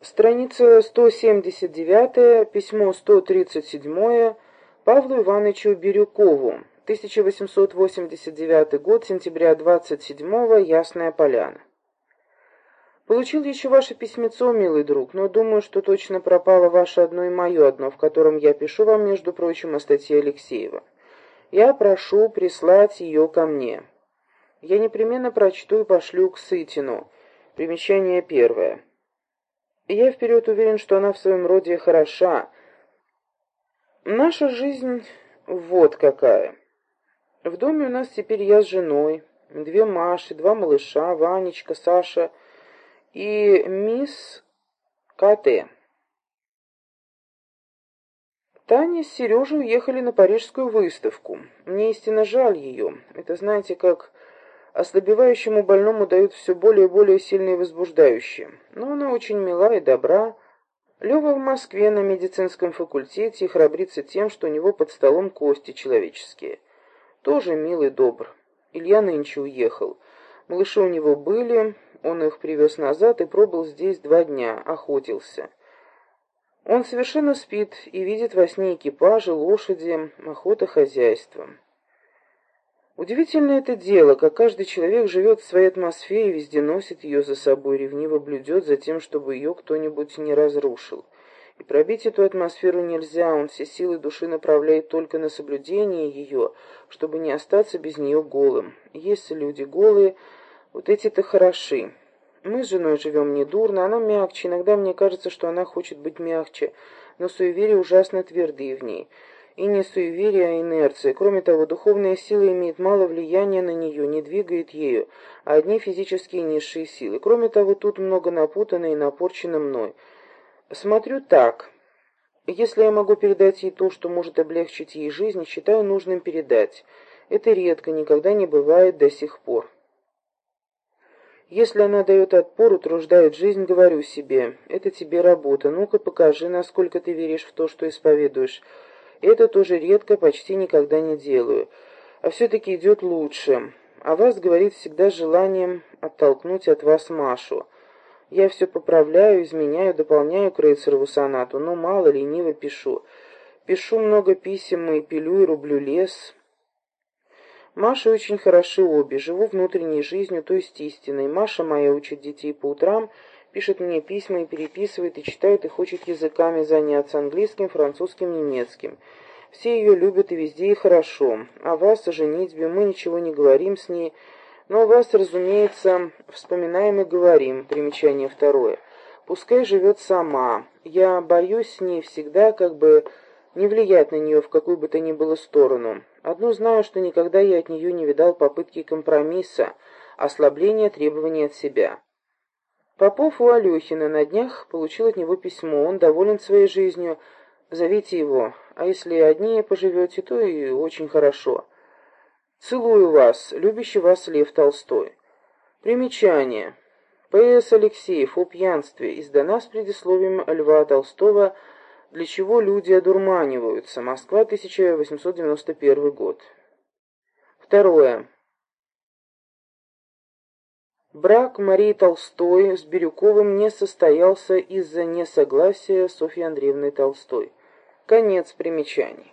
Страница 179, письмо 137 Павлу Ивановичу Бирюкову, 1889 год, сентября 27 Ясная Поляна. Получил еще ваше письмецо, милый друг, но думаю, что точно пропало ваше одно и мое одно, в котором я пишу вам, между прочим, о статье Алексеева. Я прошу прислать ее ко мне. Я непременно прочту и пошлю к Сытину. Примечание первое. Я вперед уверен, что она в своем роде хороша. Наша жизнь вот какая. В доме у нас теперь я с женой, две Маши, два малыша, Ванечка, Саша и мисс К.Т. Таня с Сережей уехали на парижскую выставку. Мне истинно жаль ее. Это, знаете, как ослабевающему больному дают все более и более сильные возбуждающие. Но она очень мила и добра. Лева в Москве на медицинском факультете и храбрится тем, что у него под столом кости человеческие. Тоже милый добр. Илья нынче уехал. Малыши у него были, он их привез назад и пробыл здесь два дня, охотился. Он совершенно спит и видит во сне экипажи, лошади, охота, хозяйство. Удивительное это дело, как каждый человек живет в своей атмосфере везде носит ее за собой, ревниво блюдет за тем, чтобы ее кто-нибудь не разрушил. И пробить эту атмосферу нельзя, он все силы души направляет только на соблюдение ее, чтобы не остаться без нее голым. Есть люди голые, вот эти-то хороши. Мы с женой живем недурно, она мягче, иногда мне кажется, что она хочет быть мягче, но суеверия ужасно твердые в ней. И не суеверие, а инерция. Кроме того, духовная сила имеет мало влияния на нее, не двигает ею, а одни физические низшие силы. Кроме того, тут много напутано и напорчено мной. Смотрю так. Если я могу передать ей то, что может облегчить ей жизнь, считаю нужным передать. Это редко, никогда не бывает до сих пор. Если она дает отпор, утруждает жизнь, говорю себе, это тебе работа, ну-ка покажи, насколько ты веришь в то, что исповедуешь. Это тоже редко, почти никогда не делаю. А все-таки идет лучше. А вас, говорит, всегда желанием оттолкнуть от вас Машу. Я все поправляю, изменяю, дополняю Крейцерову сонату, но мало, лениво пишу. Пишу много писем и пилю и рублю лес, Маша очень хороши обе, живу внутренней жизнью, то есть истиной. Маша моя учит детей по утрам, пишет мне письма и переписывает, и читает, и хочет языками заняться английским, французским, немецким. Все ее любят и везде и хорошо. О вас, о женитьбе, мы ничего не говорим с ней, но о вас, разумеется, вспоминаем и говорим. Примечание второе. Пускай живет сама. Я боюсь с ней всегда, как бы не влиять на нее в какую бы то ни было сторону. Одно знаю, что никогда я от нее не видал попытки компромисса, ослабления требований от себя. Попов у Алехина на днях получил от него письмо, он доволен своей жизнью, зовите его, а если одни поживете, то и очень хорошо. Целую вас, любящий вас Лев Толстой. Примечание. П.С. Алексеев о пьянстве издана с предисловием Льва Толстого для чего люди одурманиваются? Москва, 1891 год. Второе. Брак Марии Толстой с Бирюковым не состоялся из-за несогласия Софьи Андреевны Толстой. Конец примечаний.